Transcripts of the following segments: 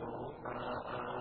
సంసార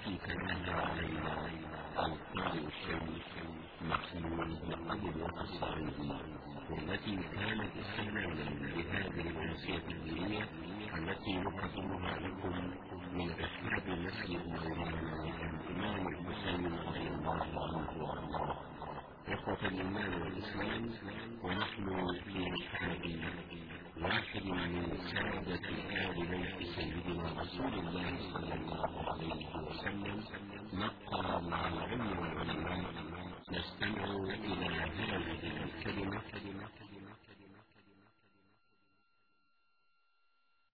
التي تلاها علينا القارئ الشيخ محمود محمد الصعيدي والتي كانت استهلالا لهذه الأمسية الدينية التي نقدمها لكم من إحداد مسجد مولانا الإمام الحسين رضي الله عنه وأرضاه إخوة الإيمان والإسلام ونحن في رحاب واحد من سادة آل بيت سيدنا رسول الله صلى الله عليه وسلم نبقى مع العلم والعلماء نستمع إلى هذه الكلمة.